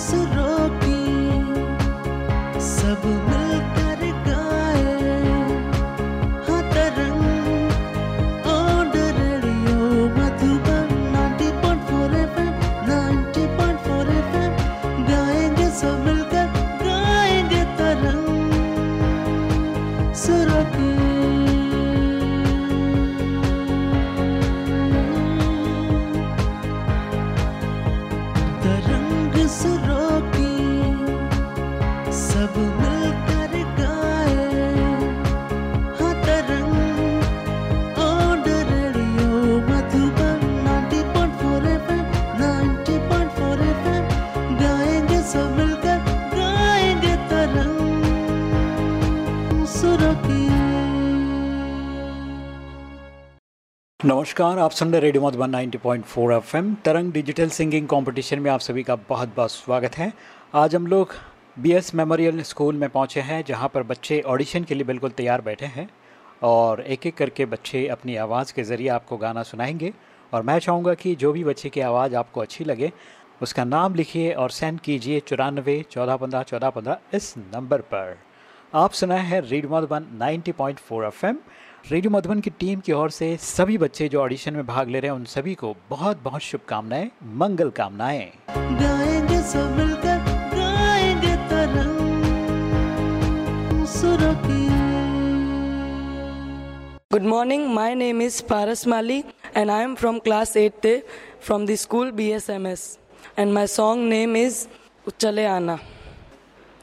सुरों की सब नमस्कार, आप सुन रहे radio Madhuban 90.4 FM. Tarang digital singing competition में आप सभी का बहुत बहुत स्वागत है। आज हम लोग बीएस मेमोरियल स्कूल में पहुँचे हैं, जहाँ पर बच्चे ऑडिशन के लिए बिल्कुल तैयार बैठे हैं और एक एक करके बच्चे अपनी आवाज़ के ज़रिए आपको गाना सुनाएँगे। और मैं चाहूँगा कि जो भी बच्चे की आवाज़ आपको अच्छी लगे, उसका नाम लिखिए और सेंड कीजिए चौरानवे चौदह पंद्रह चौदह पंद्रह इस नंबर पर। आप सुनाए हैं radio Madhuban 90.4 FM. Radio Madhuban की टीम की ओर से सभी बच्चे जो ऑडिशन में भाग ले रहे हैं उन सभी को बहुत बहुत शुभकामनाएँ मंगल कामनाएँ। Good morning my name is Paras Mali and I am from class eight from the school B S M S and my song name is चले आना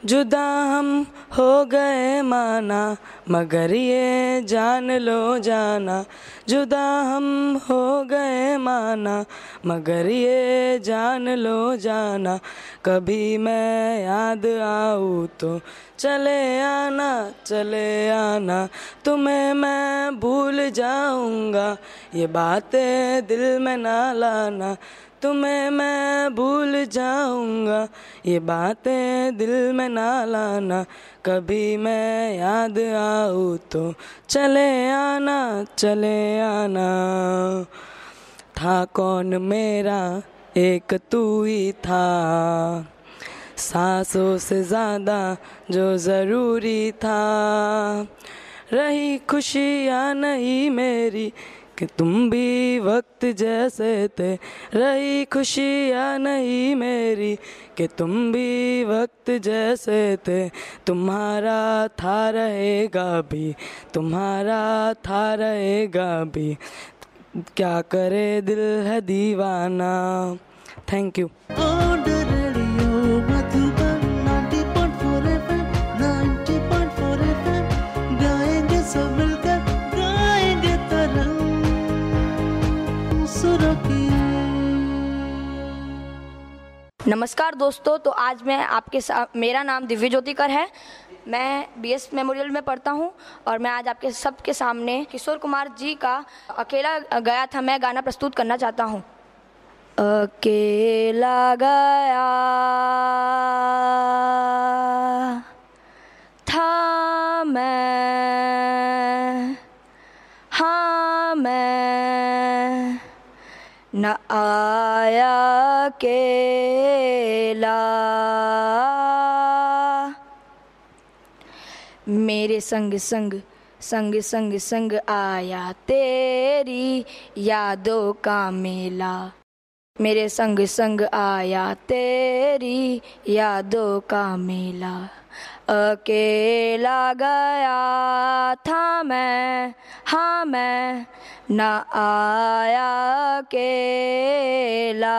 जुदा हम हो गए माना, मगर ये जान लो जाना। जुदा हम हो गए माना, मगर ये जान लो जाना। कभी मैं याद आऊँ तो चले आना चले आना। तुम्हें मैं भूल जाऊँगा, ये बातें दिल में ना लाना। तुम्हें मैं भूल जाऊँगा। ये बातें दिल में ना लाना, कभी मैं याद आऊँ तो। चले आना चले आना। था कौन मेरा? एक तू ही था। सांसों से ज़्यादा जो ज़रूरी था। रही खुशियाँ नहीं मेरी कि तुम भी वक्त जैसे थे, रही खुशियाँ नहीं मेरी, कि तुम भी वक्त जैसे थे, तुम्हारा था रहेगा भी, तुम्हारा था रहेगा भी। क्या करे दिल है दीवाना? थैंक यू नमस्कार दोस्तों तो आज मैं आपके साथ मेरा नाम दिव्य ज्योतिकर है। मैं बीएस मेमोरियल में पढ़ता हूँ और मैं आज आपके सबके सामने किशोर कुमार जी का अकेला गया था, मैं गाना प्रस्तुत करना चाहता हूँ। अकेला गया आया केला। मेरे संग संग संग संग संग आया तेरी यादों का मेला। मेरे संग संग आया तेरी यादों का मेला। अकेला गया था मैं हाँ मैं, न आया अकेला।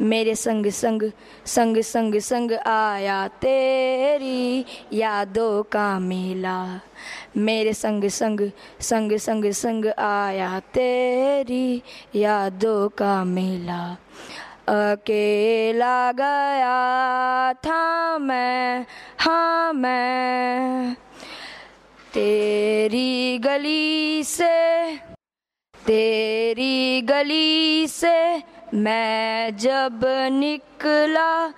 मेरे संग संग संग संग संग आया तेरी यादों का मेला। मेरे संग संग संग संग संग आया तेरी यादों का मेला। अकेला गया था मैं हाँ मैं। तेरी गली से, तेरी गली से मैं जब निकला,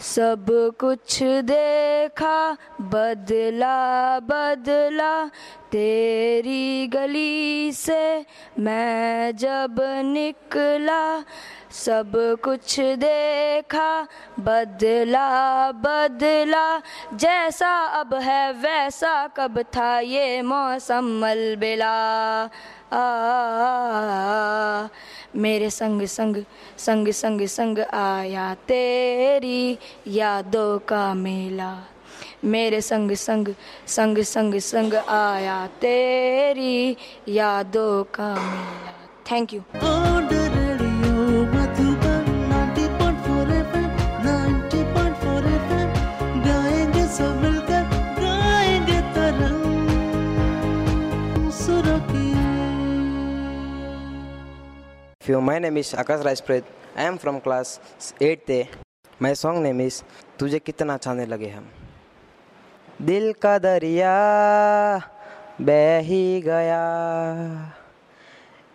सब कुछ देखा, बदला बदला। तेरी गली से मैं जब निकला सब कुछ देखा बदला बदला। जैसा अब है वैसा कब था ये मौसम मलबिला। आ, मेरे संग संग संग संग संग आया तेरी यादों का मेला। मेरे संग संग संग संग संग आया तेरी यादों का मेला। Thank you You, my name is Akash Rajpret. I am from class 8th A. My song name is तुझे कितना छाने लगे हम दिल का दरिया बह ही गया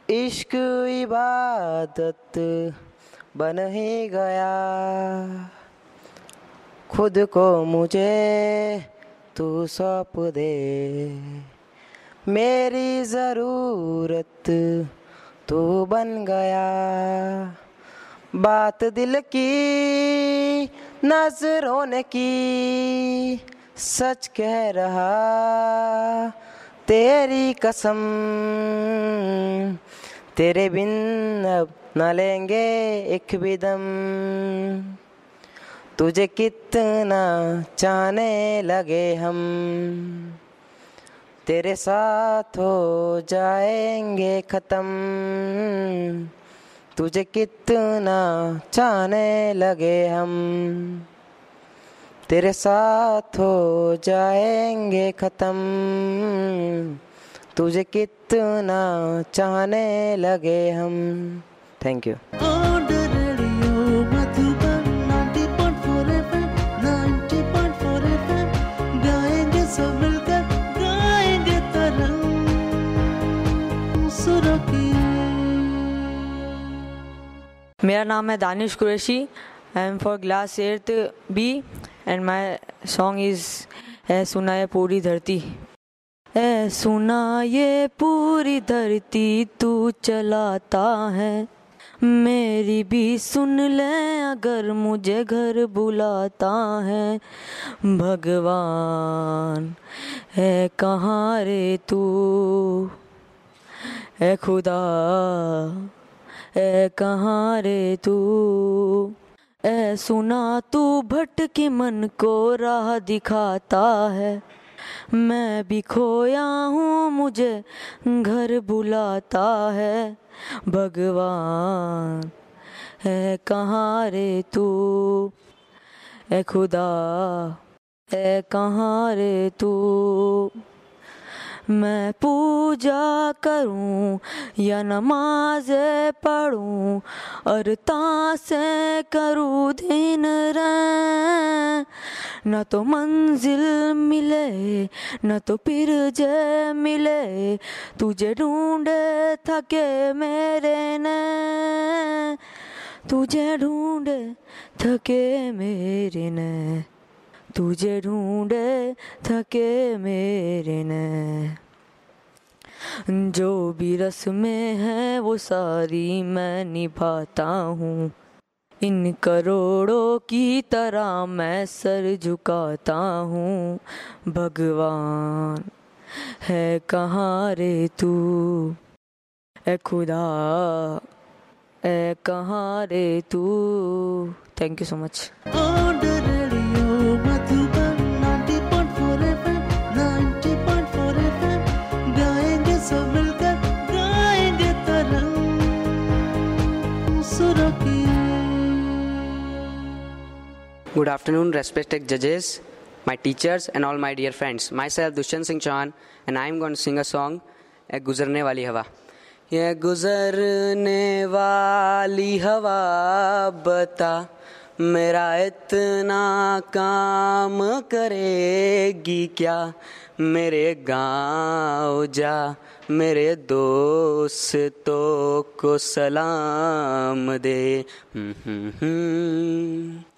इश्क इबादत बन ही गया खुद को मुझे तू सौंप दे मेरी ज़रूरत तू बन गया। बात दिल की, नज़रों ने की, सच कह रहा, तेरी कसम। तेरे बिन अब न लेंगे एक भी दम। तुझे कितना चाहने लगे हम। तेरे साथ हो जाएँगे खत्म। तुझे कितना चाहने लगे हम। तेरे साथ हो जाएँगे खत्म। तुझे कितना चाहने लगे हम। थैंक यू नाम है Danish Qureshi I am for class eighth B and my song is है सुना है पूरी धरती। है सुना ये पूरी धरती, तू चलाता है। मेरी भी सुन ले अगर मुझे घर बुलाता है। भगवान, है कहाँ रे तू? है खुदा। ए कहाँ रे तू? ए सुना तू भटके मन को राह दिखाता है। मैं भी खोया हूँ मुझे घर बुलाता है। भगवान है कहाँ रे तू? ए खुदा ए कहाँ रे तू? मैं पूजा करूँ या नमाज़ पढ़ूं और तासे करूँ दिन रैं न तो मंजिल मिले, न तो फिर जे मिले, तुझे ढूंढे थके मेरे ने तुझे ढूंढे थके मेरे ने तुझे ढूंढे थके मेरे ने। जो भी रस्में हैं, वो सारी मैं निभाता हूँ। इन करोड़ों की तरह मैं सर झुकाता हूँ। भगवान, है कहाँ रे तू? ए खुदा, ए कहाँ रे तू? Thank you so much good afternoon respected जजेस my teachers and all my dear friends my sir Dushyant Singh Chauhan and I am gonna sing a song ए गुजरने वाली हवा ये गुजरने वाली हवा बता मेरा इतना काम करेगी क्या मेरे गाँव जा मेरे दोस्तों को सलाम दे हुँ हुँ हुँ।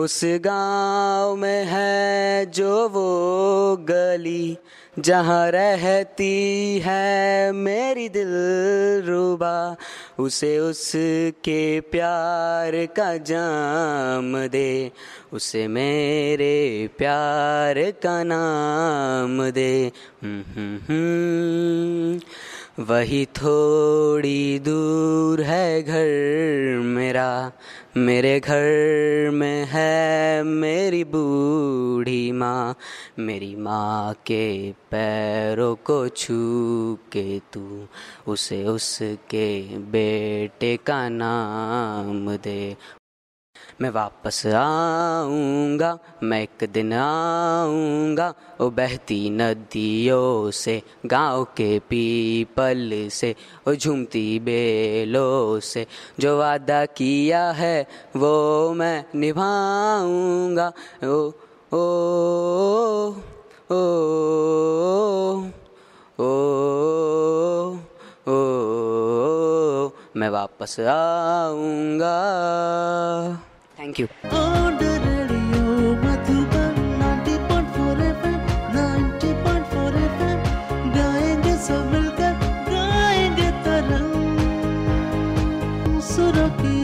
उस गाँव में है जो वो गली जहाँ रहती है मेरी दिल रुबा उसे उसके प्यार का जाम दे उसे मेरे प्यार का नाम दे हम्म, हम्म, हम्म। वही थोड़ी दूर है घर मेरा, मेरे घर में है मेरी बूढ़ी माँ, मेरी माँ के पैरों को छू के तू, उसे उसके बेटे का नाम दे। मैं वापस आऊँगा मैं एक दिन आऊँगा ओ बहती नदियों से गाँव के पीपल से ओ झूमती बेलों से। जो वादा किया है वो मैं निभाऊँगा। ओ ओ ओ ओ, ओ मैं वापस आऊँगा। Thank you On the radio, Madhuban 90.4 FM, 90.4 FM, गाएँगे सब मिलकर गाएँगे तरंग सुरों की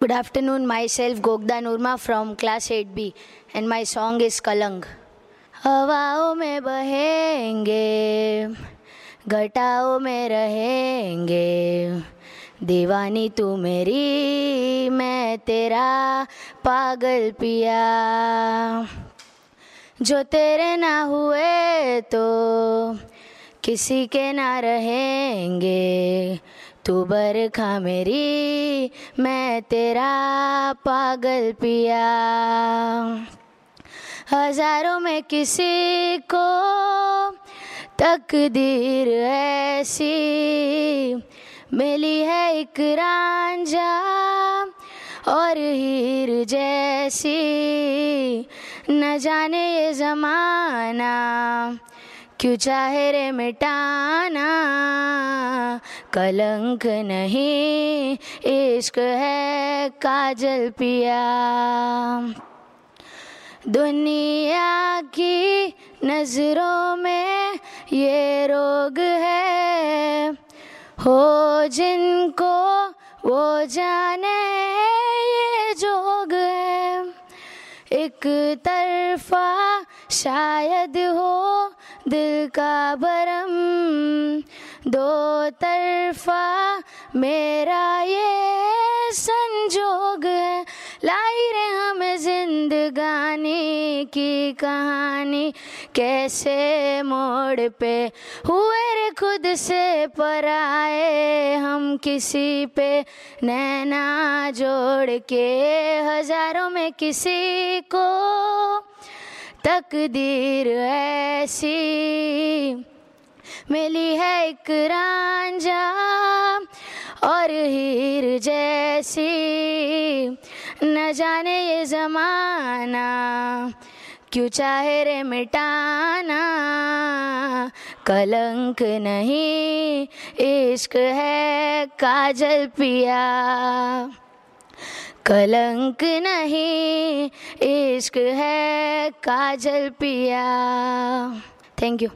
Good afternoon, myself Gogda Nurma from class 8B and my song is Kalang. हवाओं में बहेंगे घटाओं में रहेंगे दीवानी तू मेरी, मैं तेरा पागल पिया। जो तेरे ना हुए तो किसी के ना रहेंगे। तू बरखा मेरी, मैं तेरा पागल पिया। हज़ारों में किसी को तकदीर ऐसी मिली है एक रांझा और हीर जैसी। न जाने ये जमाना क्यों चाहे रे मिटाना। कलंक नहीं, इश्क है काजल पिया। दुनिया की नज़रों में ये रोग है। हो जिनको वो जाने ये जोग है। एक तरफा शायद हो दिल का भरम, दो तरफा मेरा ये संजोग है। लाई रे हमें जिंदगानी की कहानी कैसे मोड़ पे हुए रे खुद से पराए हम किसी पे नैना जोड़ के हज़ारों में किसी को तकदीर ऐसी मिली है एक रांझा और हीर जैसी न जाने ये जमाना क्यों चाहे रे मिटाना? कलंक नहीं, इश्क है काजल पिया। कलंक नहीं, इश्क है काजल पिया। Thank you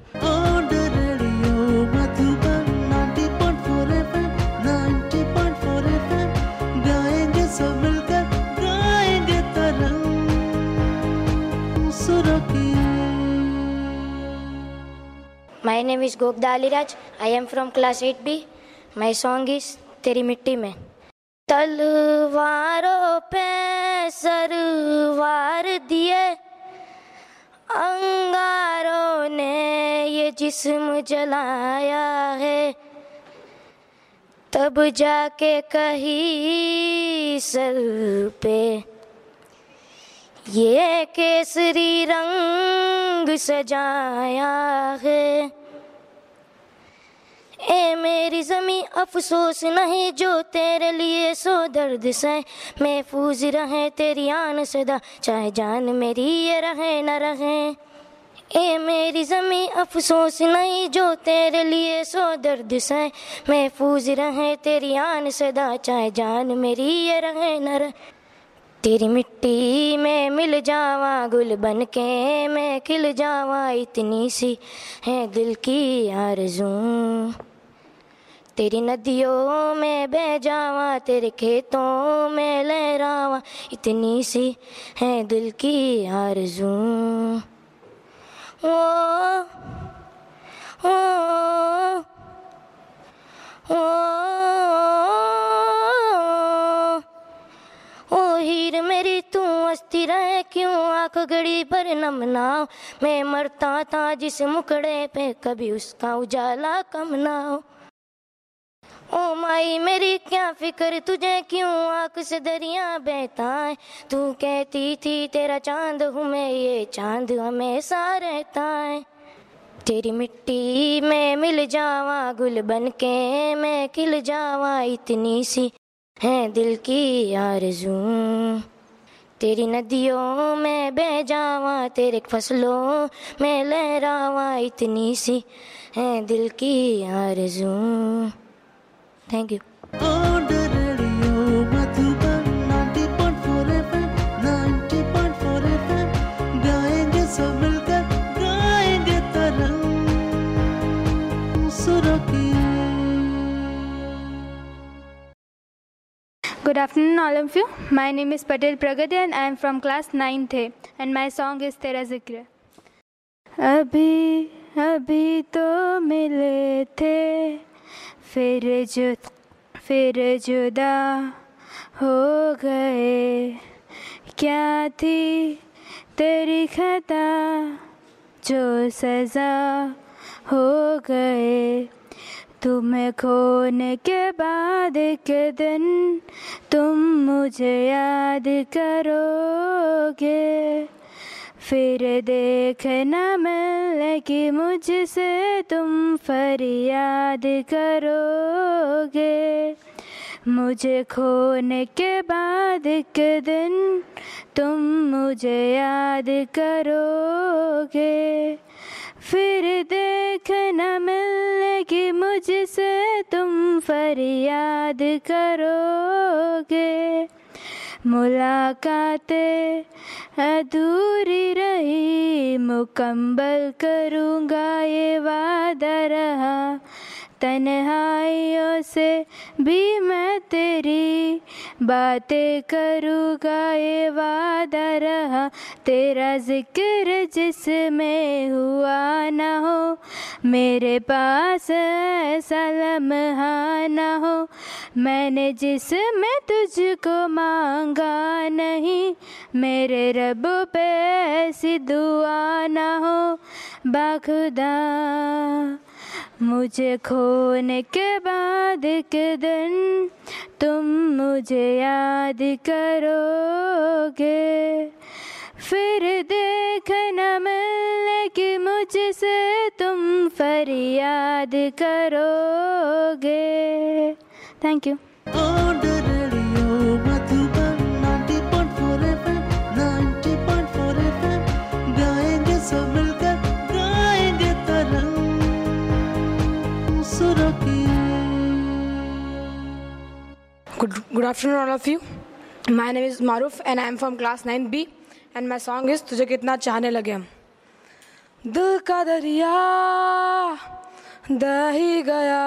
My name is Gokda Aliraj. I am from class 8B. My song is तेरी मिट्टी में तलवारों पे सरवार दिए अंगारों ने ये जिस्म जलाया है तब जाके कही सर पे ये केसरी रंग सजाया है। ए मेरी जमी अफसोस नहीं जो तेरे लिए सो दर्द से। महफूज रहे तेरी आन सदा, चाहे जान मेरी ये रहे न रहे। ए मेरी जमी अफसोस नहीं जो तेरे लिए सो दर्द से। महफूज रहे तेरी आन सदा, चाहे जान मेरी ये रहे न रहे। तेरी मिट्टी में मिल जावा, गुल बन के मैं खिल जावा, इतनी सी है दिल की आरज़ू। तेरी नदियों में बह जावा, तेरे खेतों में लहरावा, इतनी सी है दिल की आरज़ू। ओ ओ ओ तू हंसती रहे, क्यों आँख गड़ी पर नम ना मैं मरता था जिस मुकड़े पे, कभी उसका उजाला कम ना हो। ओ माई, मेरी क्या फ़िक्र? तुझे क्यों आँख से दरिया बहता है? तू कहती थी, तेरा चाँद हूँ मैं, ये चाँद हमेशा रहता है। तेरी मिट्टी में मिल जावा, गुल बन के मैं खिल जावा, इतनी सी है दिल की आरज़ू। तेरी नदियों में बह जावा, तेरे फ़सलों में लहरावा, इतनी सी है दिल की आरज़ू। Thank you Good afternoon, all of you. My name is Patel Pragati and I am from class 9th A and my song is Tera Zikr. अभी अभी तो मिले थे फिर जो फिर जुदा हो गए क्या थी तेरी खता जो सजा हो गए तुम्हें खोने के बाद के दिन तुम मुझे याद करोगे। फिर देखना मिलेगी मुझसे तुम फरियाद करोगे। मुझे खोने के बाद के दिन तुम मुझे याद करोगे। फिर देखना मिलेगी मुझसे, तुम फरियाद करोगे। मुलाकातें अधूरी रही, मुकम्मल करूँगा ये वादा रहा। तन्हाइयों से भी मैं तेरी बातें करूँगा, ये वादा रहा। तेरा ज़िक्र जिसमें हुआ ना हो, मेरे पास ऐसा लम्हा ना हो। मैंने जिसमें तुझको मांगा नहीं, मेरे रब पे ऐसी दुआ ना हो। बाखुदा मुझे खोने के बाद के दिन तुम मुझे याद करोगे। फिर देखना मिलेगी मुझसे तुम फरियाद करोगे। Thank you On Good, good afternoon, all of you. My name is Maruf and I am from class 9B and my song is तुझे कितना चाहने लगे हम दिल का दरिया दह ही गया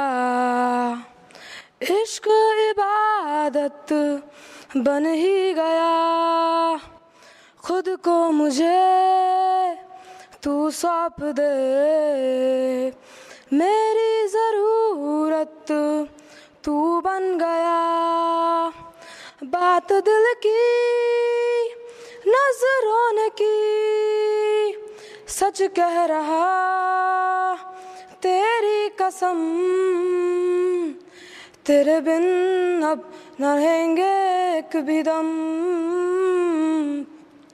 इश्क इबादत बन ही गया खुद को मुझे तू सौंप दे मेरी ज़रूरत, तू बन गया। बात दिल की, नज़रों ने की। सच कह रहा, तेरी कसम। तेरे बिन अब न रहेंगे एक भी दम।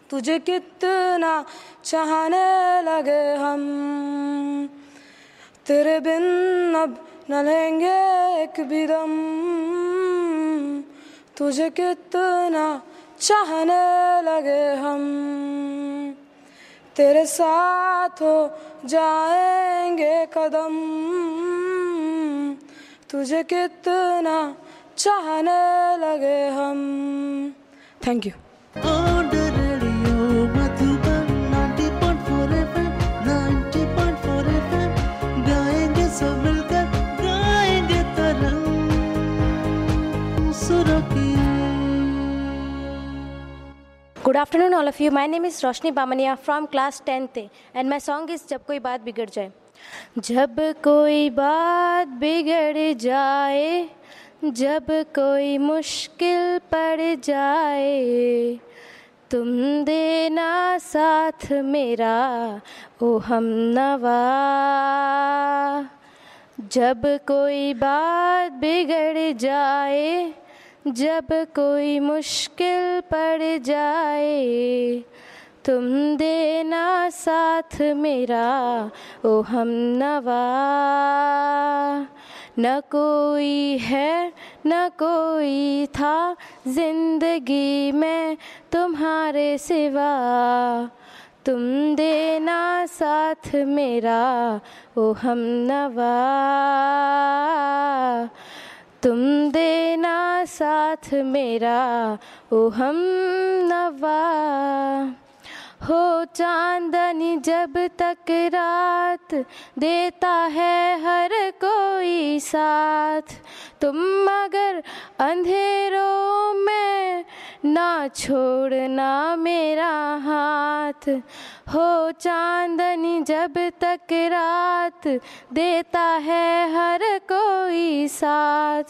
तुझे कितना चाहने लगे हम। तेरे बिन अब न लेंगे एक भी दम। तुझे कितना चाहने लगे हम। तेरे साथ हो जाएँगे कदम। तुझे कितना चाहने लगे हम। Thank you good afternoon all of you my name is Roshni Bamniya from class tenth and my song is जब कोई बात बिगड़ जाए जब कोई बात बिगड़ जाए जब कोई मुश्किल पड़ जाए तुम देना साथ मेरा ओ हम नवा जब कोई बात बिगड़ जाए जब कोई मुश्किल पड़ जाए, तुम देना साथ मेरा ओ हम नवा। न कोई है, न कोई था ज़िंदगी में तुम्हारे सिवा। तुम देना साथ मेरा ओ हम नवा। तुम देना साथ मेरा, ओ हम नवा। हो चांदनी जब तक रात देता है हर कोई साथ, तुम मगर अंधेरों में ना छोड़ना मेरा हाथ। हो चांदनी जब तक रात देता है हर कोई साथ।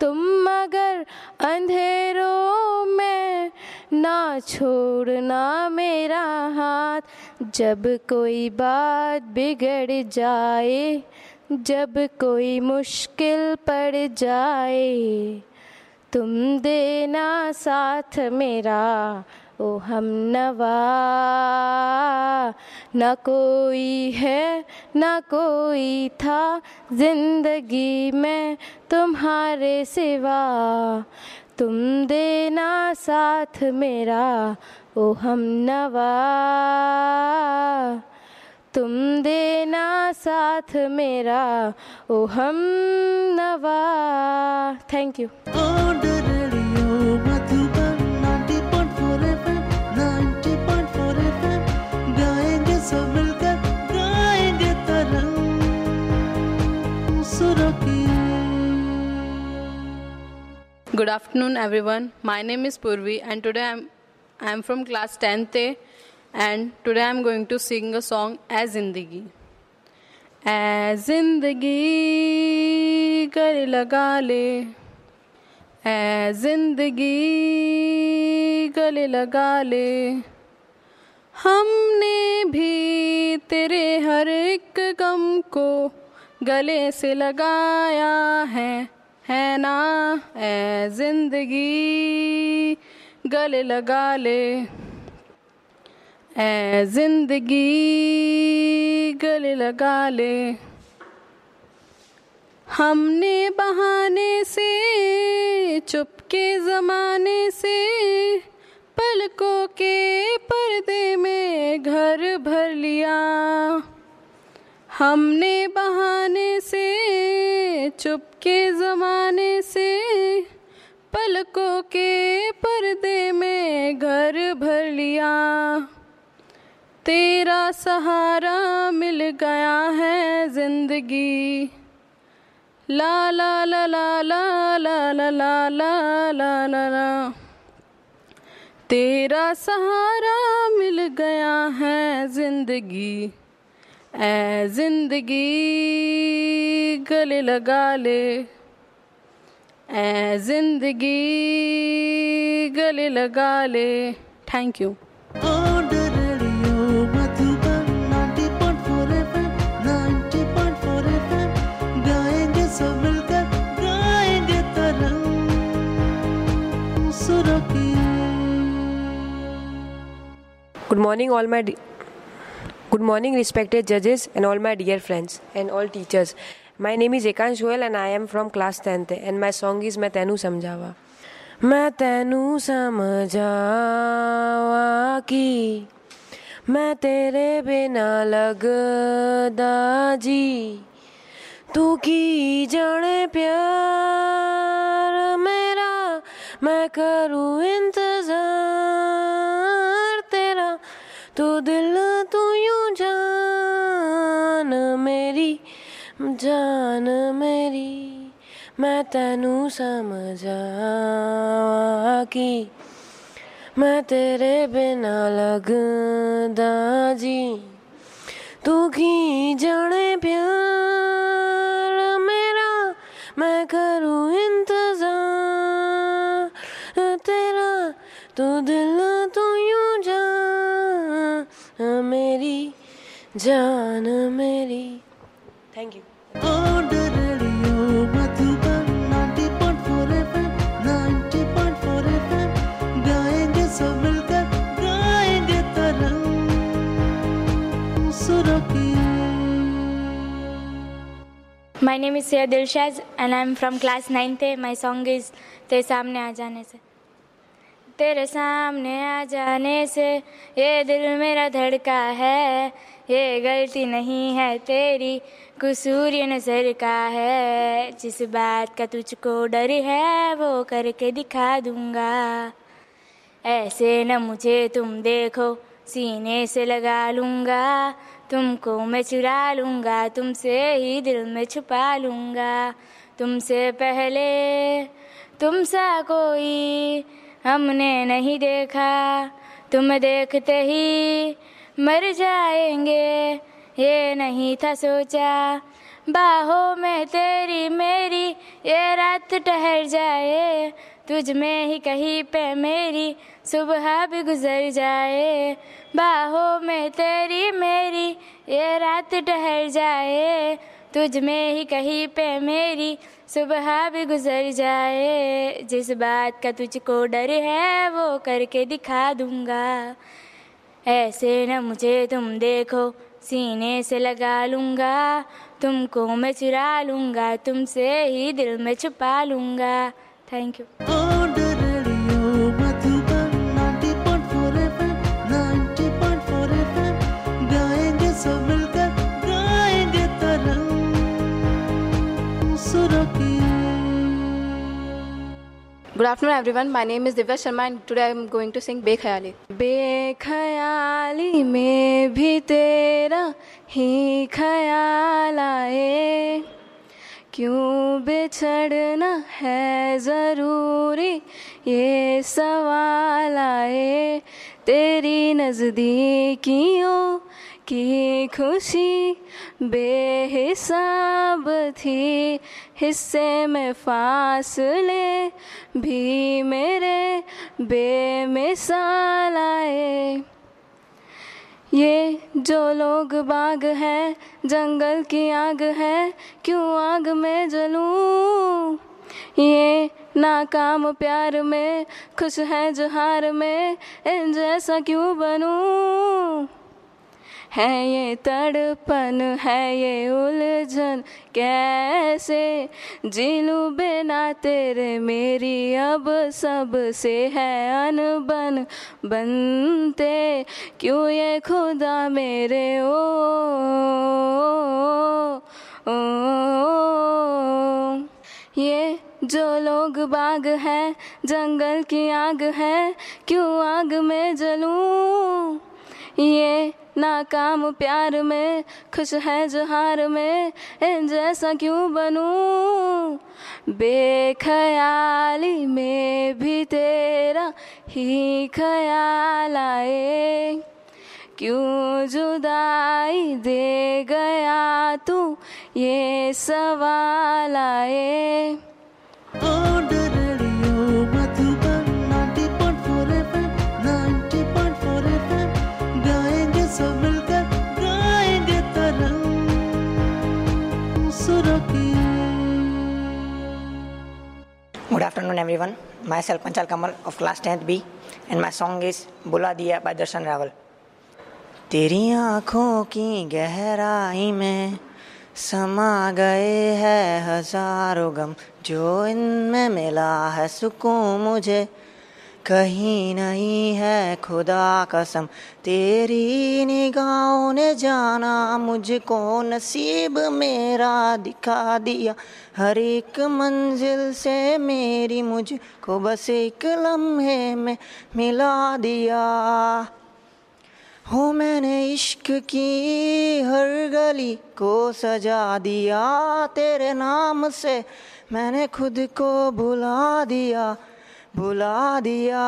तुम मगर अंधेरों में ना छोड़ना मेरा हाथ। जब कोई बात बिगड़ जाए, जब कोई मुश्किल पड़ जाए तुम देना साथ मेरा, ओ हम नवा। न कोई है, न कोई था ज़िंदगी में तुम्हारे सिवा। तुम देना साथ मेरा, ओ हम नवा। तुम देना साथ मेरा ओ हम नवा thank you On the radio, Madhuban 90.4 FM, 90.4 FM, गाएँगे सब मिलकर गाएँगे तरंग सुरों की Good afternoon, everyone. My name is Purvi, and today I'm I'm from class 10th A, and today I'm going to sing a song "As Zindagi." As Zindagi गले लगा ले ऐ ज़िंदगी गले लगा ले हमने भी तेरे हर एक गम को गले से लगाया है है ना? ऐ ज़िंदगी गले लगा ले ऐ ज़िंदगी गले लगा ले। हमने बहाने से, चुपके जमाने से, पलकों के पर्दे में घर भर लिया। हमने बहाने से, चुपके जमाने से, पलकों के पर्दे में घर भर लिया। तेरा सहारा मिल गया है ज़िंदगी ला ला ला ला ला ला ला ला ला ला ला ला तेरा सहारा मिल गया है ज़िंदगी ऐ ज़िंदगी गले लगा ले ऐ ज़िंदगी गले लगा ले thank you good morning all my good morning respected जजेस and all my dear friends and all teachers my name is Ekansh Goyal and I am from class tenth and my song is मैं तेनू समझावा. मैं तेनू समझावा की मैं तेरे बिना लगदा जी। तू की जाने प्यार मैं करूँ इंतज़ार तेरा, तू दिल तू यूँ जान मेरी जान मेरी, मैं तेनू समझा कि मैं तेरे बिना लगदा जी। तू की जाने प्यार तू दिल तू यूँ जान मेरी जान मेरी thank you On the radio, Madhuban 90.4 FM, 90.4 FM, गाएँगे सब मिलकर गाएँगे तरंग सुरों की My name is Sayed Dilshaz and I'm from class 9th. My song is तेरे सामने आ जाने से तेरे सामने आ जाने से ये दिल मेरा धड़का है। ये गलती नहीं है तेरी, कसूर नज़र का है। जिस बात का तुझको डर है वो करके दिखा दूँगा। ऐसे न मुझे तुम देखो, सीने से लगा लूँगा। तुमको मैं चुरा लूँगा, तुमसे ही दिल में छुपा लूँगा। तुमसे पहले तुम सा कोई हमने नहीं देखा, तुम देखते ही मर जाएँगे। ये नहीं था सोचा, बाहों में तेरी मेरी, ये रात ठहर जाए। तुझ में ही कहीं पे मेरी, सुबह भी गुजर जाए। बाहों में तेरी मेरी, ये रात ठहर जाए। तुझ में ही कहीं पे मेरी सुबह भी गुजर जाए, जिस बात का तुझको डर है, वो करके दिखा दूँगा। ऐसे न मुझे तुम देखो, सीने से लगा लूँगा। तुमको मैं चुरा लूँगा, तुमसे ही दिल में छुपा लूँगा। Thank you good afternoon everyone my name is Divya Sharma and today I am going to sing बेख्याली बेख्याली में भी तेरा ही ख्याल आए क्यों बिछड़ना है ज़रूरी ये सवाल आए तेरी नजदीकियों की खुशी बेहिसाब थी। हिस्से में फासले भी मेरे बेमिसाल आए। ये जो लोग बाग है, जंगल की आग है, क्यों आग में जलूं? ये नाकाम प्यार में, खुश है जोहार में, इन जैसा क्यों बनूं? है ये तड़पन है ये उलझन कैसे जीलू बिना तेरे? मेरी अब सबसे है अनबन। बनते क्यों ये खुदा मेरे? ओ, ओ, ओ। ये जो लोग बाग है जंगल की आग है क्यों आग में जलूं? ये नाकाम प्यार में, खुश है जोहार में जैसा क्यों बनूं? बेख्याली में भी तेरा ही ख्याल आए। क्यों जुदाई दे गया तू ये सवाल आए? the good afternoon everyone myself Panchal Kamal of class tenth B and my song is बुला दिया बाय दर्शन रावल तेरी आँखों की गहराई में समा गए है हज़ारों गम, जो इनमें मिला है सुकून मुझे। कहीं नहीं है खुदा कसम। तेरी निगाहों ने जाना, मुझको नसीब मेरा दिखा दिया। हर एक मंजिल से मेरी मुझको बस एक लम्हे में मिला दिया। हो मैंने इश्क की हर गली को सजा दिया, तेरे नाम से मैंने खुद को भुला दिया। भुला दिया।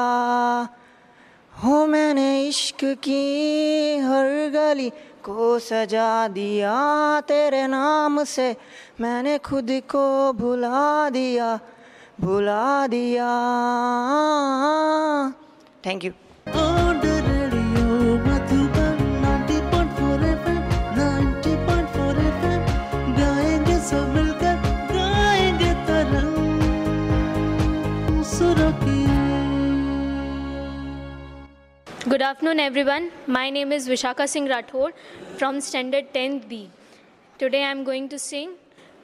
हो मैंने इश्क की हर गली को सजा दिया। तेरे नाम से मैंने खुद को भुला दिया भुला दिया। Thank you Good afternoon, everyone. My name is Vishaka Singh Rathore from Standard 10th B. Today I am going to sing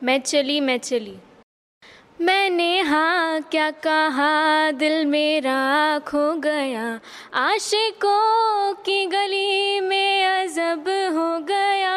मैं चली मैं चली मैंने हाँ क्या कहा दिल मेरा खो गया आशिकों की गली में अजब हो गया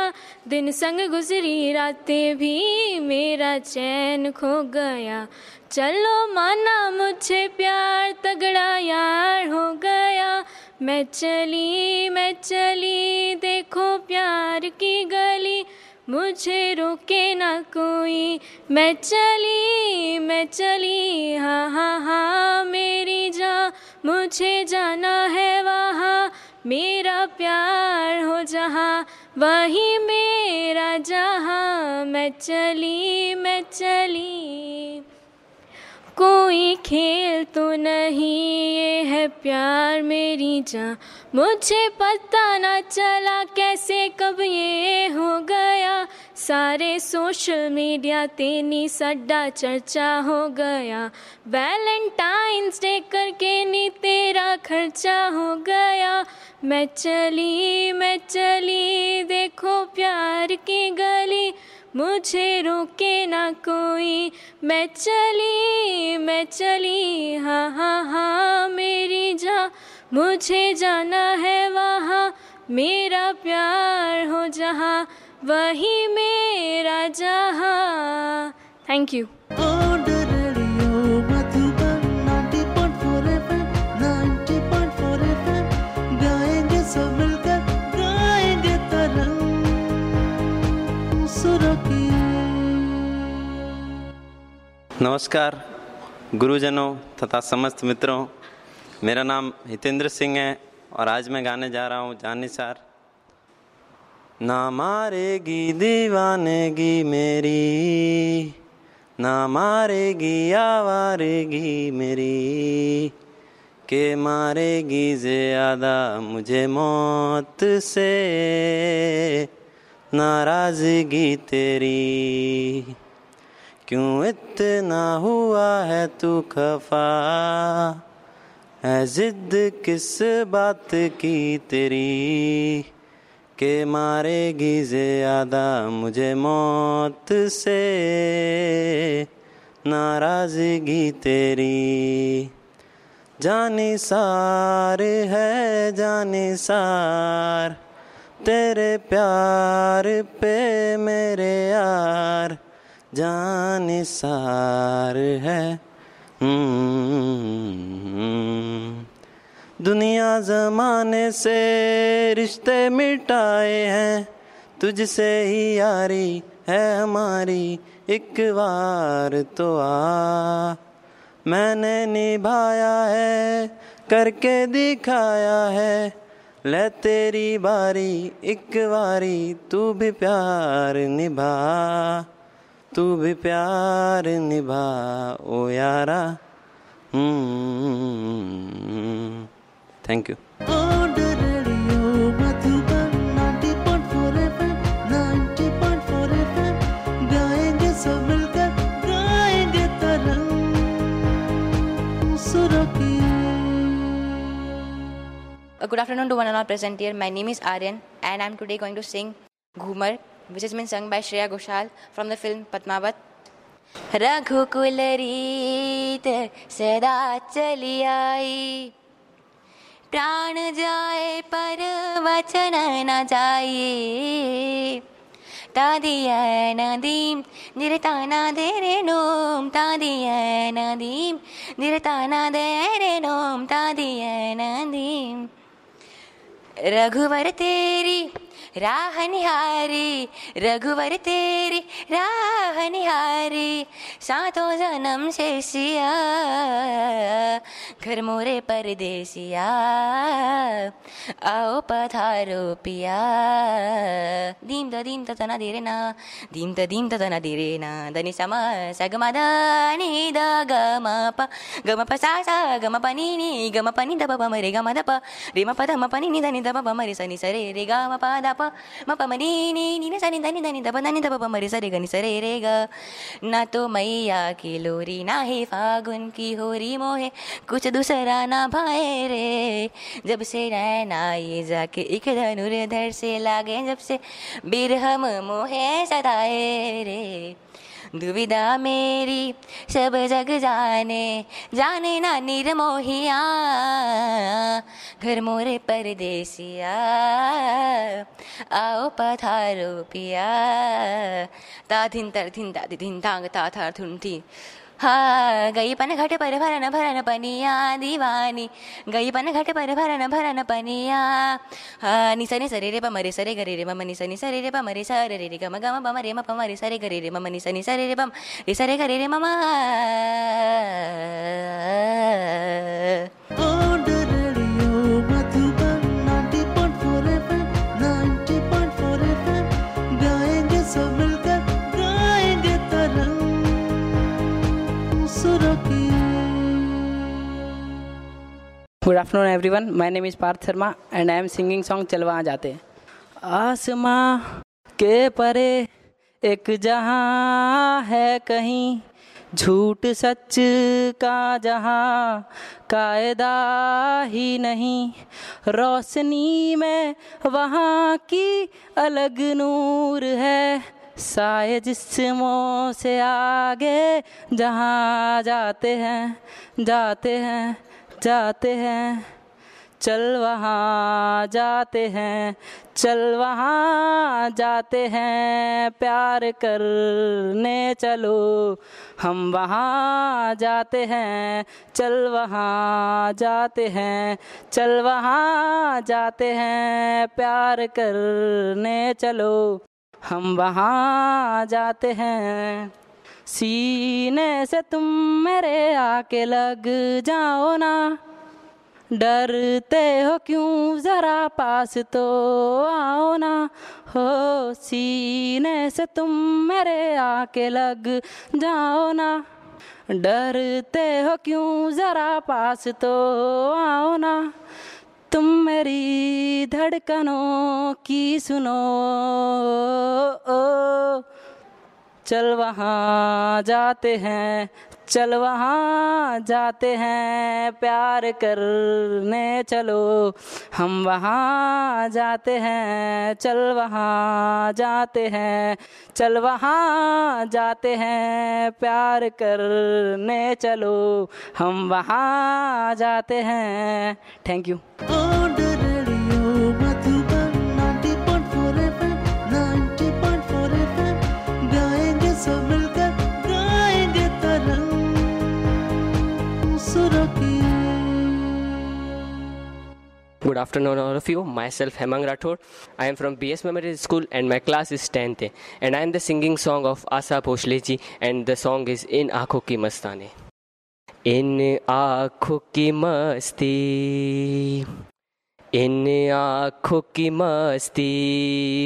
दिन संग गुजरी रातें भी मेरा चैन खो गया चलो माना मुझे प्यार तगड़ा यार हो गया मैं चली मैं चली, देखो प्यार की गली, मुझे रोके ना कोई। मैं चली मैं चली हाँ हाँ हाँ मेरी जान, मुझे जाना है वहाँ। मेरा प्यार हो जहाँ, वही मेरा जहाँ। मैं चली मैं चली। कोई खेल तो नहीं, ये है प्यार मेरी जान। मुझे पता ना चला कैसे कब ये हो गया। सारे सोशल मीडिया तेनी सड्डा चर्चा हो गया। वैलेंटाइंस डे करके नी तेरा खर्चा हो गया। मैं चली मैं चली, देखो प्यार की गली। मुझे रोके ना कोई। मैं चली मैं चली हाँ हाँ हाँ मेरी जा। मुझे जाना है वहाँ, मेरा प्यार हो जहाँ। वही मेरा जहाँ। थैंक यू नमस्कार, गुरुजनों तथा समस्त मित्रों। मेरा नाम हितेंद्र सिंह है और आज मैं गाने जा रहा हूँ जानिसार। ना मारेगी दीवानेगी मेरी, ना मारेगी आवारेगी मेरी, के मारेगी ज़्यादा मुझे मौत से, नाराज़गी तेरी। क्यों इतना हुआ है तू खफा? है जिद किस बात की तेरी के मारेगी ज़्यादा मुझे मौत से? नाराज़गी तेरी। जानी सार है, जानी सार, तेरे प्यार पे मेरे यार। जान सार है। हम्म। दुनिया जमाने से रिश्ते मिटाए हैं। तुझसे ही यारी है हमारी। एक बार तो आ। मैंने निभाया है, करके दिखाया है। ले तेरी बारी, एक बारी तू भी प्यार निभा। तू भी प्यार निभा ओ यारा thank you On the radio, Madhuban 90.4 FM, 90.4 FM, गाएँगे सब मिलकर गाएँगे तरंग सुरों की Uh, Good afternoon to one and all present here. My name is Aryan and I'm today going to sing Ghumar which has been sung by Shreya Ghoshal from the film Padmavat. रघुकुल रीत सदा चली आई प्राण जाए पर वचन न जाए तादिय नदीम निरताना दे रे नोम तादिय नदीम निरताना दे रे नोम तादिय नदीम रघुवर तेरी राह निहारी रघुवर तेरी राह निहारी सातों जन्म से सिया घर मोरे परदेसिया। आओ पधारो पिया दीम द दीम त तना धीरे ना दीम त दीम त तना धीरे ना दनि समा स ग म द नि द ग म प ग म प सा सा ग म प नि नि ग म प नि द प प म रे ग म द प रे म प द म प नि नि द नि द प प म रे स नि स रे रे ग म प द प म प म नि नि नि नि स नि द नि द नि द प द नि द प प म रे स रे ग नि स रे रे ग ना तो मैया की लोरी ना ही फागुन की होरी मोहे कुछ दूसरा ना भाए रे जब से नैना ये जाके एक धनुर धर से लागे जब से बिरहम मोहे सदाए रे। दुविधा मेरी सब जग जाने जाने ना निर्मोहिया। घर मोरे परदेसिया, आओ पधारो पिया। ता धिन तर धिन ता धिन तांग ता थार थुन थी हाँ गई पन घट पर भरन भरन पनिया, दीवानी। गई पन घट पर भरन भरन पनिया। हाँ निसा नि सरे रे प मरे सरे गरे रे मम, निसा नि सरे रे प मरे सरे रे रे गम गम पम रे म प मरे सरे गरे रे मम, निसा नि सरे रे पम रे सरे गरे रे मम। Good afternoon, everyone. My name is Parth Sharma and I am singing song चलवा जाते आसमां के परे एक जहाँ है कहीं झूठ सच का जहाँ कायदा ही नहीं। रोशनी में वहाँ की अलग नूर है। साए जिस्मों से आगे जहाँ जाते हैं जाते हैं। जाते हैं, चल वहाँ जाते हैं, चल वहाँ जाते हैं, प्यार करने चलो। हम वहाँ जाते हैं, चल वहाँ जाते हैं, चल वहाँ जाते हैं, प्यार करने चलो। हम वहाँ जाते हैं। सीने से तुम मेरे आके लग जाओ ना डरते हो क्यों ज़रा पास तो आओ ना हो सीने से तुम मेरे आके लग जाओ ना डरते हो क्यों ज़रा पास तो आओ ना तुम मेरी धड़कनों की सुनो ओ, चल वहाँ जाते हैं, चल वहाँ जाते हैं, प्यार करने चलो। हम वहाँ जाते हैं, चल वहाँ जाते हैं, चल वहाँ जाते हैं, प्यार करने चलो। हम वहाँ जाते हैं। Thank you good afternoon all of you myself Hemang Rathore I am from B S memorial school and my class is tenth and I am the singing song of Asha Bhosle ji and the song is इन आँखों की मस्ताने इन आँखों की मस्ती इन आँखों की मस्ती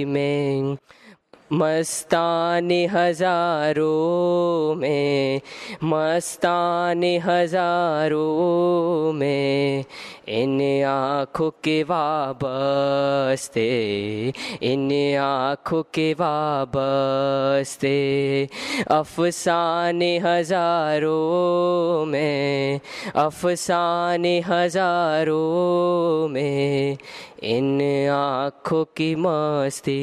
में मस्तान हज़ारों में मस्तान हज़ारों में इन आँखों के वाबस्ते, इन आँखों के वाबस्ते, अफसाने हज़ारों में, अफसाने हज़ारों में, इन आँखों की मस्ती,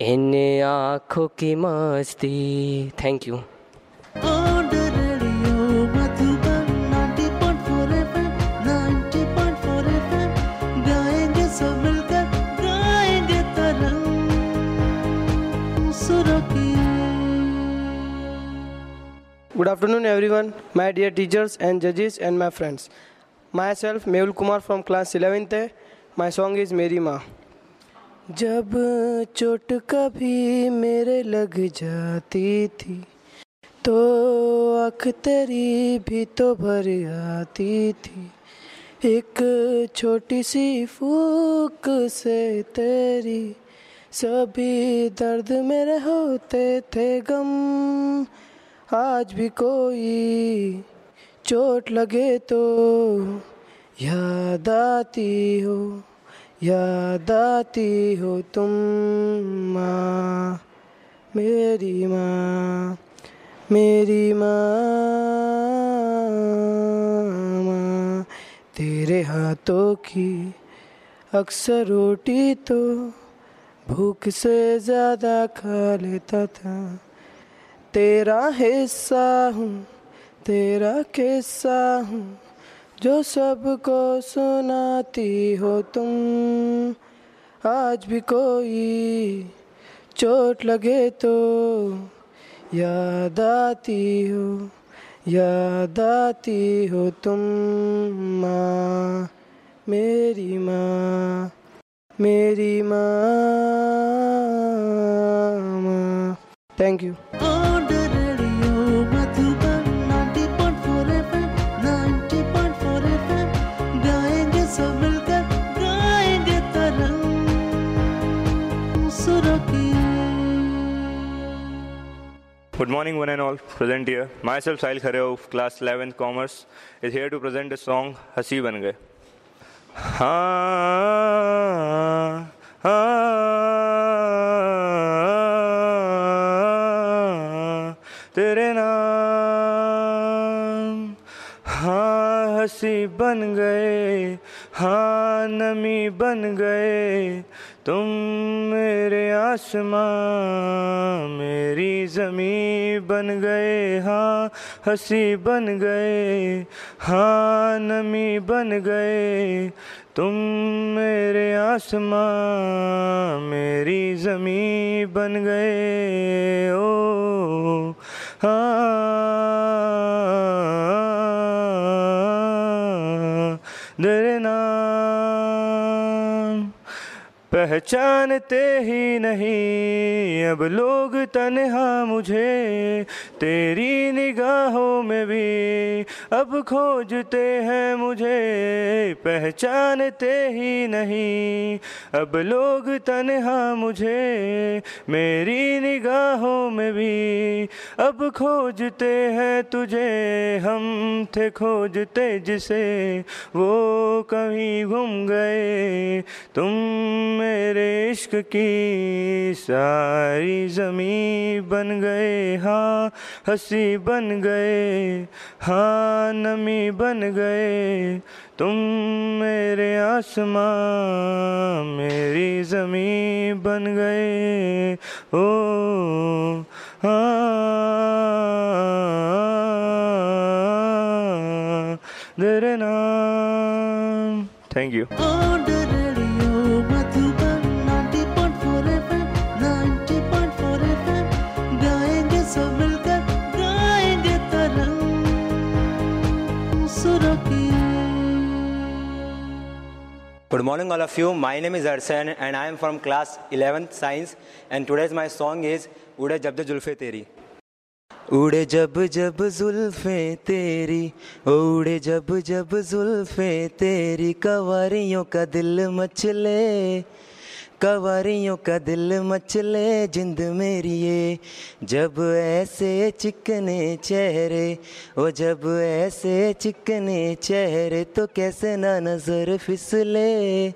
इन आँखों की मस्ती। Thank you good afternoon everyone my dear teachers and जजेस and my friends myself Mehul Kumar from class eleventh है माई सॉन्ग इज़ मेरी माँ जब चोट कभी मेरे लग जाती थी तो अख तेरी भी तो भर आती थी। एक छोटी सी फूक से तेरी सभी दर्द में रहते थे गम। आज भी कोई चोट लगे तो याद आती हो, याद आती हो तुम माँ, मेरी माँ मेरी माँ। माँ तेरे हाथों की अक्सर रोटी तो भूख से ज़्यादा खा लेता था। तेरा हिस्सा हूँ, तेरा किस्सा हूँ, जो सबको सुनाती हो तुम। आज भी कोई चोट लगे तो याद आती हो, याद आती हो तुम, माँ, मेरी माँ मेरी माँ माँ। Thank you On the radio, Madhuban 90.4 FM, 90.4 FM, गाएँगे सब मिलकर गाएँगे तरंग सुरों की Good morning, one and all present here. Myself, Sahil Khareo, class 11th Commerce, is here to present the song Hasi हँसी बन गए हाँ हाँ तेरे नाम। हाँ हँसी बन गए। हाँ नमी बन गए। तुम मेरे आसमां, मेरी ज़मी बन गए। हाँ हँसी बन गए। हाँ नमी बन गए। तुम मेरे आसमां, मेरी ज़मी बन गए। ओ हाँ पहचानते ही नहीं। अब लोग तन्हा मुझे, तेरी निगाहों में भी। अब खोजते हैं मुझे, पहचानते ही नहीं। अब लोग तन्हा मुझे, मेरी निगाहों में भी। अब खोजते हैं तुझे, हम थे खोजते जिसे। वो कहीं घूम गए, तुम मेरे इश्क की सारी ज़मी बन गए हाँ हँसी बन गए हाँ नमी बन गए। तुम मेरे आसमां, मेरी ज़मी बन गए। ओ हाँ तेरे नाम। Thank you Good morning, all of you. My name is Arsan, and I am from class 11th science. And today's my song is "उड़े जब जब जुल्फे तेरी उड़े जब जब जुल्फे तेरी उड़े जब जब जुल्फे तेरी कवारियों का दिल मचले कवारियों का दिल मचले जिंद मेरी ये। जब ऐसे चिकने चेहरे, ओ जब ऐसे चिकने चेहरे तो कैसे ना नज़र फिसले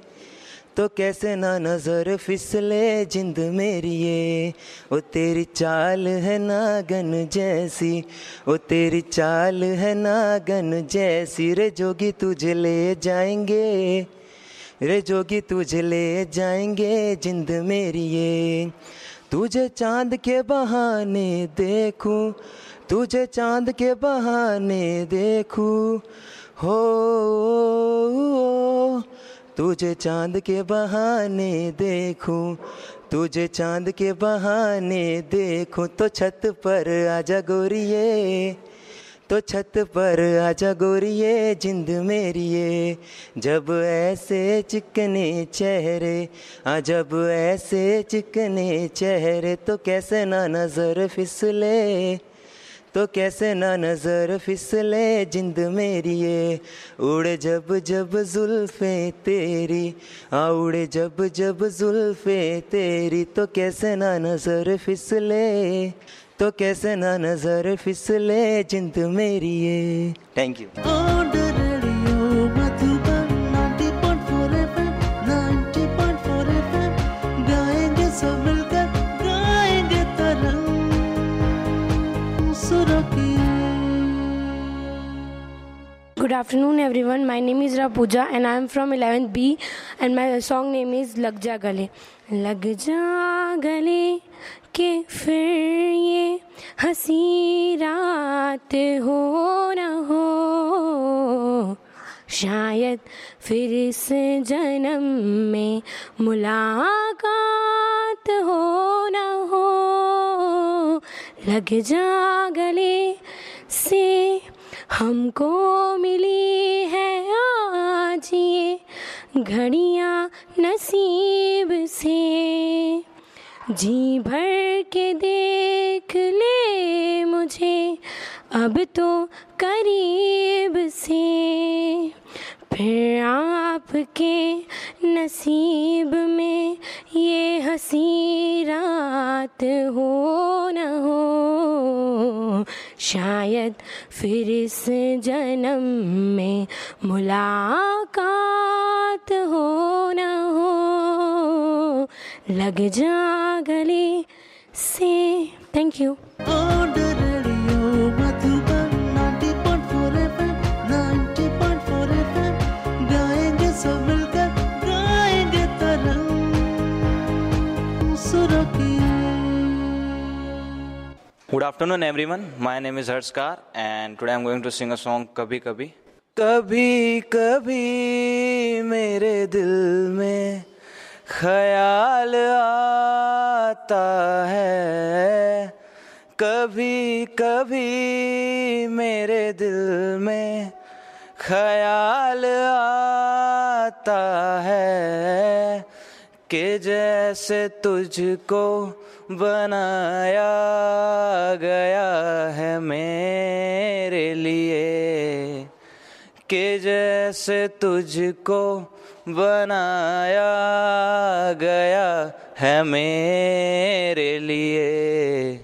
तो कैसे ना नज़र फिसले जिंद मेरी ये। ओ तेरी चाल है नागन जैसी, ओ तेरी चाल है नागन जैसी, रे जोगी तुझे ले जाएँगे। रे जोगी तुझे ले जाएँगे जिंद मेरी ये। तुझे चाँद के बहाने देखूँ, तुझे चाँद के बहाने देखूँ। हो, तुझे चाँद के बहाने देखूँ, तुझे चाँद के बहाने देखूँ। तो छत पर आजा गोरिए तो छत पर आजा गोरिए, जिंद मेरिए जब ऐसे चिकने चेहरे, आ जब ऐसे चिकने चेहरे तो कैसे ना नज़र फिसले? तो कैसे ना नज़र फिसले, जिंद मेरी ये। उड़े जब जब जुल्फे तेरी, आ उड़े जब जब जुल्फे तेरी तो कैसे ना नज़र फिसले? तो कैसे ना नज़र फिसले जिंद मेरी ये thank you On the radio, Madhuban 90.4 FM, 90.4 FM, गाएँगे सब मिलकर गाएँगे तरंग सुरों की Good afternoon, everyone. My name is Rapuja, and I am from 11th B, and my song name is Lag Ja Gale. लग जा गले के फिर ये हँसी रात हो न हो, शायद फिर इस जन्म में मुलाकात हो न हो। लग जा गले से हमको मिली है आज ये घड़ियाँ नसीब से। जी भर के देख ले मुझे अब तो करीब से। फिर आपके नसीब में ये हँसी रात हो न हो। शायद फिर इस जन्म में मुलाकात हो न हो। लग जा गले से। Thank you good afternoon everyone my name is Harsh Kar and today I am going to sing a song कभी कभी कभी कभी मेरे दिल में ख्याल आता है। कभी कभी मेरे दिल में ख्याल आता है। कि जैसे तुझको बनाया गया है मेरे लिए, के जैसे तुझको बनाया गया है मेरे लिए।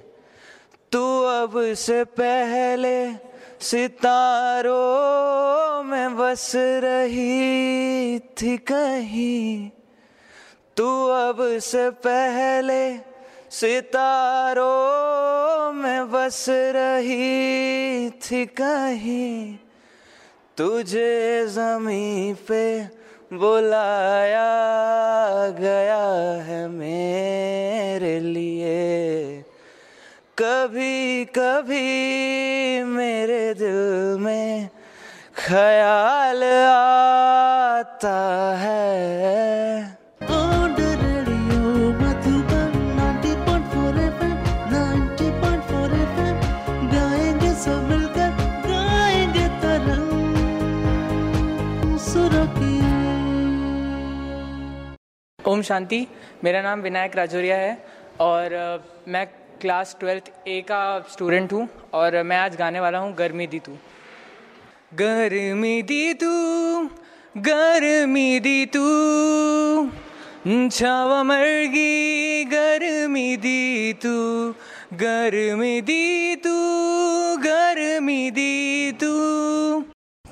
तू अब से पहले सितारों में बस रही थी कहीं तू अब से पहले सितारों में बस रही थी कहीं। तुझे जमी पे बुलाया गया है मेरे लिए। कभी कभी मेरे दिल में ख्याल आता है। ओम शांति, मेरा नाम विनायक राजौरिया है और मैं क्लास ट्वेल्थ ए का स्टूडेंट हूँ और मैं आज गाने वाला हूँ गर्मी दी तू। गर्मी दी तू, गर्मी दी तू, छावा मरगी, गर्मी दी तू, गर्मी दी तू, गर्मी दी तू,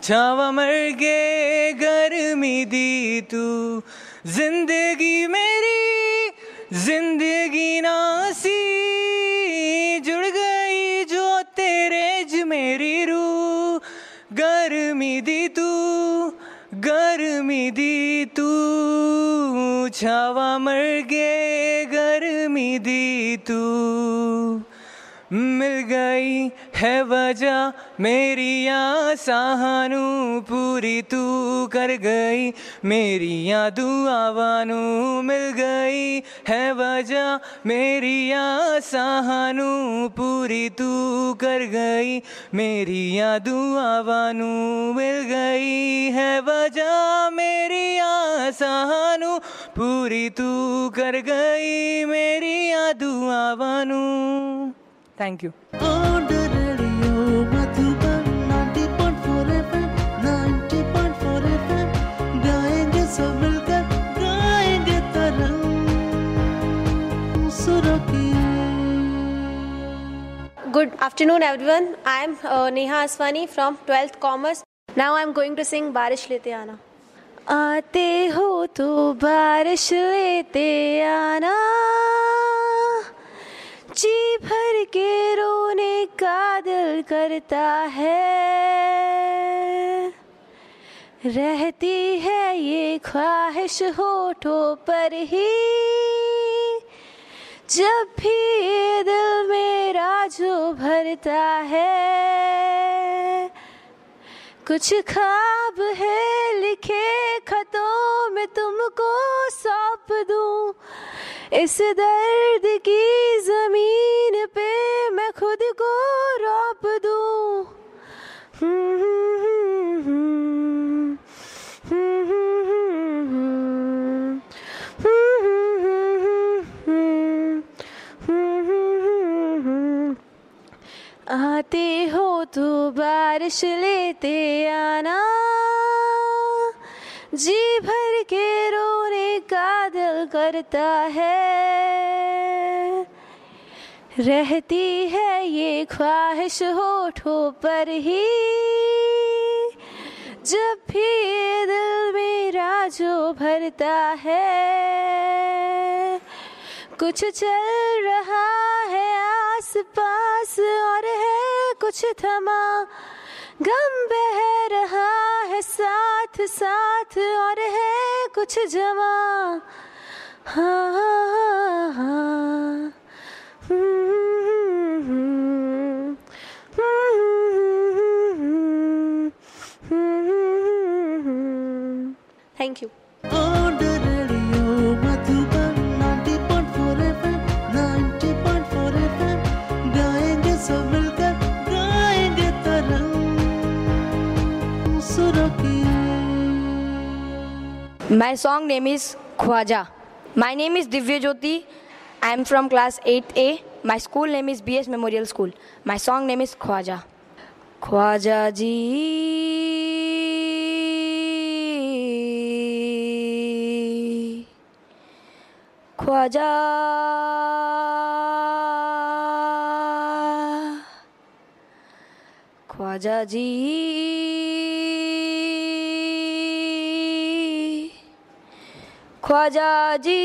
छावा मर गे गर्मी दी तू ज़िंदगी मेरी, ज़िंदगी नासी, जुड़ गई जो तेरे ज मेरी रू गर्मी दी तू, गर्मी दी तू, छावा मर गे गर्मी दी तू। मिल गई है वजह मेरी आसानू पूरी तू कर गई। मेरी दुआवानू मिल गई। है वजह मेरी आसानू पूरी तू कर गई। मेरी दुआवानू मिल गई। है वजह मेरी आसानू पूरी तू कर गई। मेरी दुआवानू thank you Good afternoon, everyone. I am uh, Neha Aswani from 12th Commerce. Now I am going to sing बारिश लेते आना आते हो तो बारिश लेते आना जी भर के रोने का दिल करता है रहती है ये ख्वाहिश होठों पर ही जब भी ये दिल मेरा जो भरता है, कुछ ख्वाब है लिखे खतों में तुमको सौंप दूँ। इस दर्द की ज़मीन पे मैं खुद को रौंप दूँ आते हो तो बारिश लेते आना। जी भर के रोने का दिल करता है। रहती है ये ख्वाहिश होठों पर ही। जब भी दिल मेरा जो भरता है। कुछ चल रहा है आस पास और है कुछ थमा। गम बह रहा है साथ साथ और है कुछ जमा। हाँ हाँ हाँ thank you My song name is Khwaja. My name is Divya Jyoti. I am from class 8A. My school name is BS Memorial School. My song name is Khwaja. Khwaja ji Khwaja Khwaja ji Khwaja ji.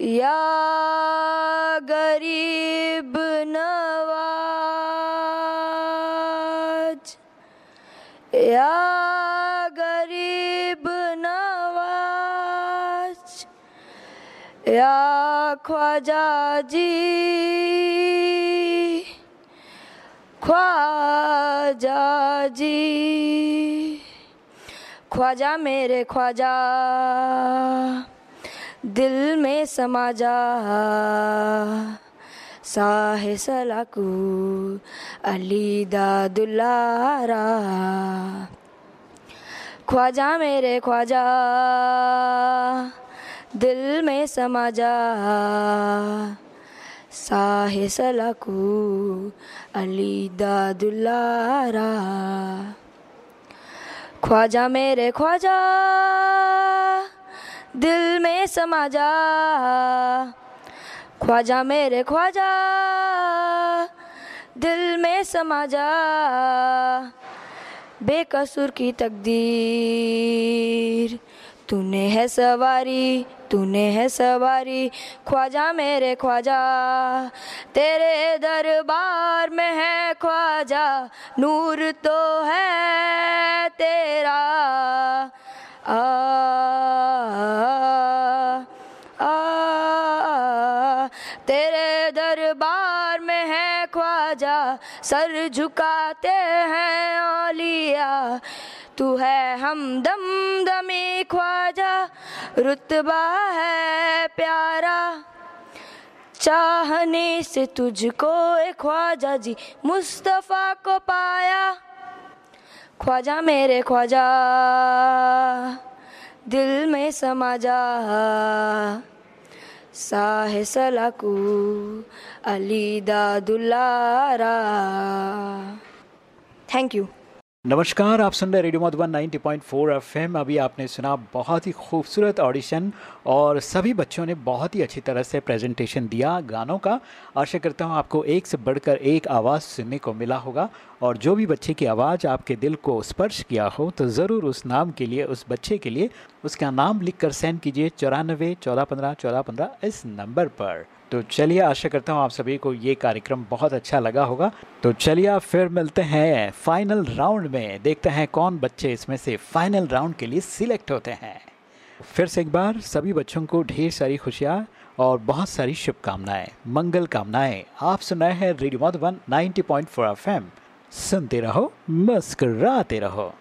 या गरीब नवाज़। या गरीब नवाज़। या ख्वाजा जी। ख्वाजा जी। ख्वाजा, मेरे ख्वाजा। दिल में समा जा। साहे सलाकू, अली दादुल्लारा। ख्वाजा, मेरे ख्वाजा। दिल में समा जा। साहे सलाकू, अली दादुल्लारा। ख्वाजा मेरे ख्वाजा, दिल में समा जा। ख्वाजा मेरे ख्वाजा, दिल में समा जा। बेकसूर की तकदीर तूने है सवारी तूने है सवारी ख्वाजा मेरे ख्वाजा तेरे दरबार में है ख्वाजा नूर तो है तेरा। आ, आ, आ, तेरे दरबार में है ख्वाजा सर झुकाते हैं ओलिया तू है हमदम दमे ख्वाजा, रुतबा है प्यारा। चाहने से तुझको ए ख्वाजा जी, मुस्तफ़ा को पाया। ख्वाजा मेरे ख्वाजा, दिल में समा जा। साहे सलाकू अली दादुल्लारा। थैंक यू नमस्कार, आप सुन रहे रेडियो मधुबन 90.4 एफएम। अभी आपने सुना बहुत ही खूबसूरत ऑडिशन और सभी बच्चों ने बहुत ही अच्छी तरह से प्रेजेंटेशन दिया गानों का। आशा करता हूँ आपको एक से बढ़कर एक आवाज़ सुनने को मिला होगा और जो भी बच्चे की आवाज़ आपके दिल को स्पर्श किया हो तो ज़रूर उस नाम के लिए, उस बच्चे के लिए उसका नाम लिख कर सेंड कीजिए चौरानबे चौदह पंद्रह चौदह पंद्रह इस नंबर पर। तो चलिए, आशा करता हूँ आप सभी को ये कार्यक्रम बहुत अच्छा लगा होगा। तो चलिए फिर मिलते हैं फाइनल राउंड में। देखते हैं कौन बच्चे इसमें से फाइनल राउंड के लिए सिलेक्ट होते हैं। फिर से एक बार सभी बच्चों को ढेर सारी खुशियाँ और बहुत सारी शुभकामनाएँ, मंगल कामनाएँ। आप सुनाए हैं रेडियो मधुबन 90.4 पॉइंट सुनते रहो, मुस्कुराते रहो।